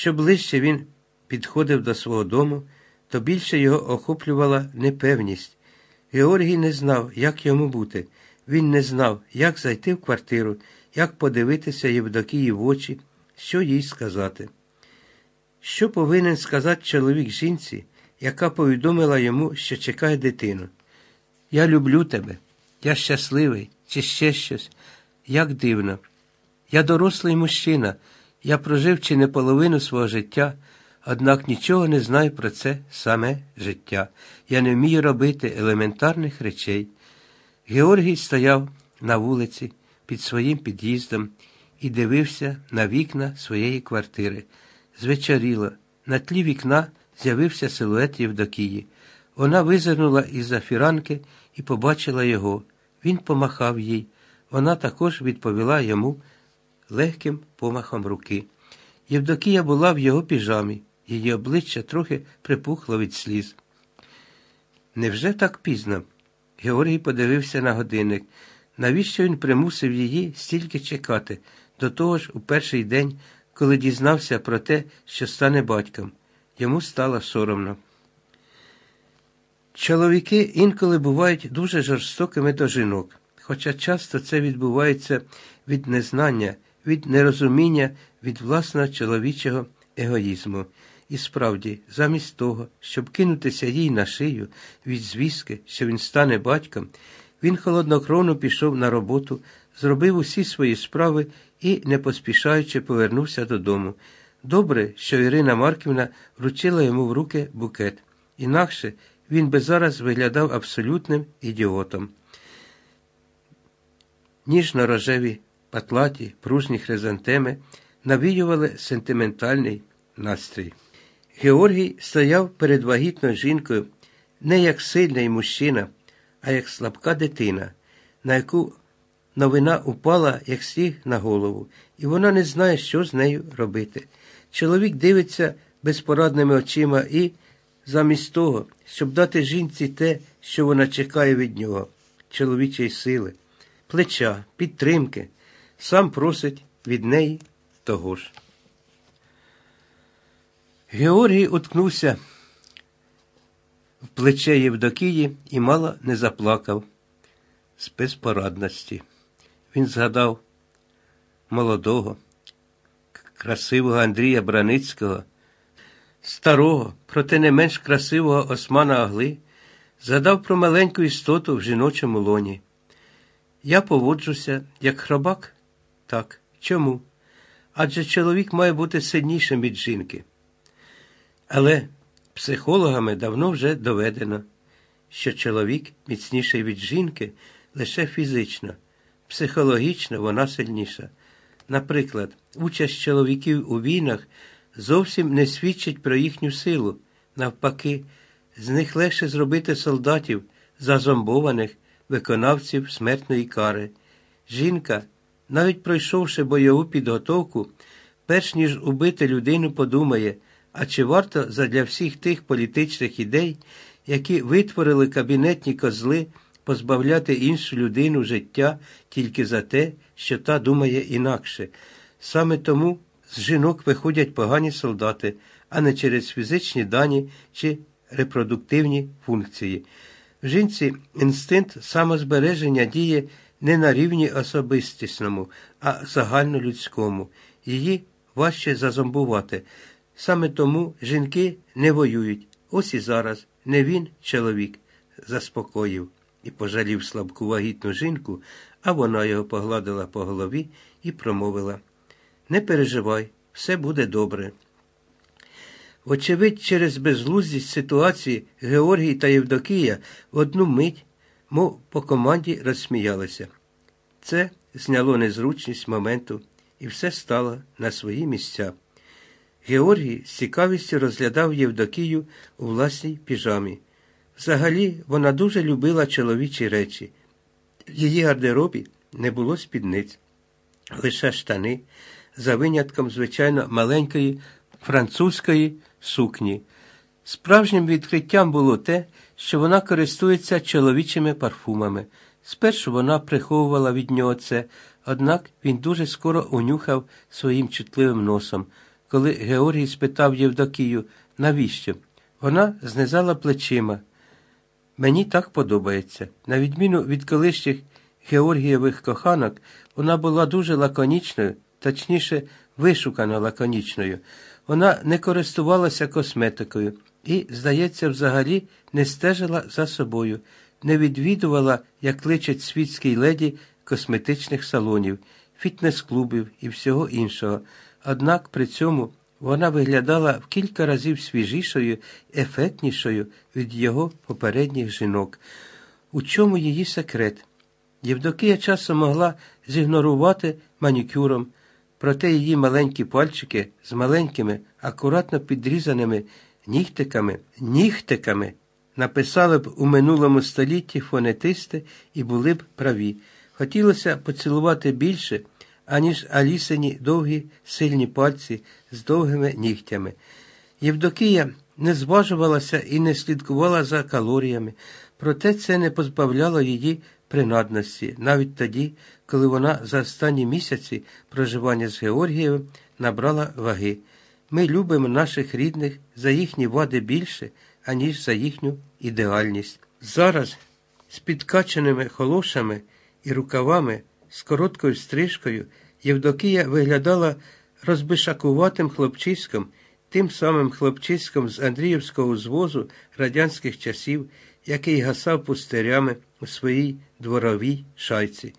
Що ближче він підходив до свого дому, то більше його охоплювала непевність. Георгій не знав, як йому бути. Він не знав, як зайти в квартиру, як подивитися Євдокії в очі, що їй сказати. Що повинен сказати чоловік жінці, яка повідомила йому, що чекає дитину? Я люблю тебе, я щасливий, чи ще щось. Як дивно. Я дорослий мужчина, я прожив чи не половину свого життя, однак нічого не знаю про це саме життя. Я не вмію робити елементарних речей. Георгій стояв на вулиці під своїм під'їздом і дивився на вікна своєї квартири. Звечоріло, на тлі вікна з'явився силует Євдокії. Вона визирнула із-за фіранки і побачила його. Він помахав їй. Вона також відповіла йому легким помахом руки. Євдокія була в його піжамі, її обличчя трохи припухло від сліз. Невже так пізно? Георгій подивився на годинник. Навіщо він примусив її стільки чекати, до того ж у перший день, коли дізнався про те, що стане батьком. Йому стало соромно. Чоловіки інколи бувають дуже жорстокими до жінок, хоча часто це відбувається від незнання, від нерозуміння, від власного чоловічого егоїзму. І справді, замість того, щоб кинутися їй на шию від звістки, що він стане батьком, він холоднокровно пішов на роботу, зробив усі свої справи і, не поспішаючи, повернувся додому. Добре, що Ірина Марківна вручила йому в руки букет. Інакше він би зараз виглядав абсолютним ідіотом. Ніжно-рожеві патлаті, пружні хризантеми навіювали сентиментальний настрій. Георгій стояв перед вагітною жінкою не як сильний мужчина, а як слабка дитина, на яку новина упала, як сніг на голову, і вона не знає, що з нею робити. Чоловік дивиться безпорадними очима і, замість того, щоб дати жінці те, що вона чекає від нього, чоловічої сили, плеча, підтримки, сам просить від неї того ж. Георгій уткнувся в плече Євдокії і мало не заплакав з безпорадності. Він згадав молодого, красивого Андрія Браницького, старого, проте не менш красивого Османа Агли, згадав про маленьку істоту в жіночому лоні. Я поводжуся, як хробак? Так. Чому? Адже чоловік має бути сильнішим від жінки. Але психологами давно вже доведено, що чоловік міцніший від жінки лише фізично, психологічно вона сильніша. Наприклад, участь чоловіків у війнах зовсім не свідчить про їхню силу. Навпаки, з них легше зробити солдатів, зазомбованих, виконавців смертної кари. Жінка, навіть пройшовши бойову підготовку, перш ніж убити людину, подумає. А чи варто задля всіх тих політичних ідей, які витворили кабінетні козли, позбавляти іншу людину життя тільки за те, що та думає інакше? Саме тому з жінок виходять погані солдати, а не через фізичні дані чи репродуктивні функції. В жінці інстинкт самозбереження діє не на рівні особистісному, а загальнолюдському. Її важче зазомбувати. Саме тому жінки не воюють. Ось і зараз не він, чоловік, заспокоїв і пожалів слабку вагітну жінку, а вона його погладила по голові і промовила Не переживай, все буде добре. Очевидь, через безглуздість ситуації Георгій та Євдокія в одну мить, мов по команді, розсміялися. Це зняло незручність моменту, і все стало на свої місця. Георгій з цікавістю розглядав Євдокію у власній піжамі. Взагалі, вона дуже любила чоловічі речі. В її гардеробі не було спідниць, лише штани, за винятком, звичайно, маленької французької сукні. Справжнім відкриттям було те, що вона користується чоловічими парфумами. Спершу вона приховувала від нього це, однак він дуже скоро унюхав своїм чутливим носом. коли Георгій спитав Євдокію, навіщо? Вона знизала плечима. Мені так подобається. На відміну від колишніх Георгієвих коханок, вона була дуже лаконічною, точніше, вишукано лаконічною. Вона не користувалася косметикою і, здається, взагалі не стежила за собою, не відвідувала, як личить світській леді, косметичних салонів, фітнес-клубів і всього іншого. Однак при цьому вона виглядала в кілька разів свіжішою, ефектнішою від його попередніх жінок. У чому її секрет? Євдокія часом могла зігнорувати манікюром, проте її маленькі пальчики з маленькими, акуратно підрізаними нігтиками, нігтиками написали б у минулому столітті фонетисти і були б праві. Хотілося поцілувати більше, аніж Алісині довгі сильні пальці з довгими нігтями. Євдокія не зважувалася і не слідкувала за калоріями, проте це не позбавляло її принадності, навіть тоді, коли вона за останні місяці проживання з Георгієвим набрала ваги. Ми любимо наших рідних за їхні вади більше, аніж за їхню ідеальність. Зараз з підкаченими холошами і рукавами, з короткою стрижкою, Євдокія виглядала розбишакуватим хлопчиськом, тим самим хлопчиськом з Андріївського звозу радянських часів, який гасав пустирями у своїй дворовій шайці.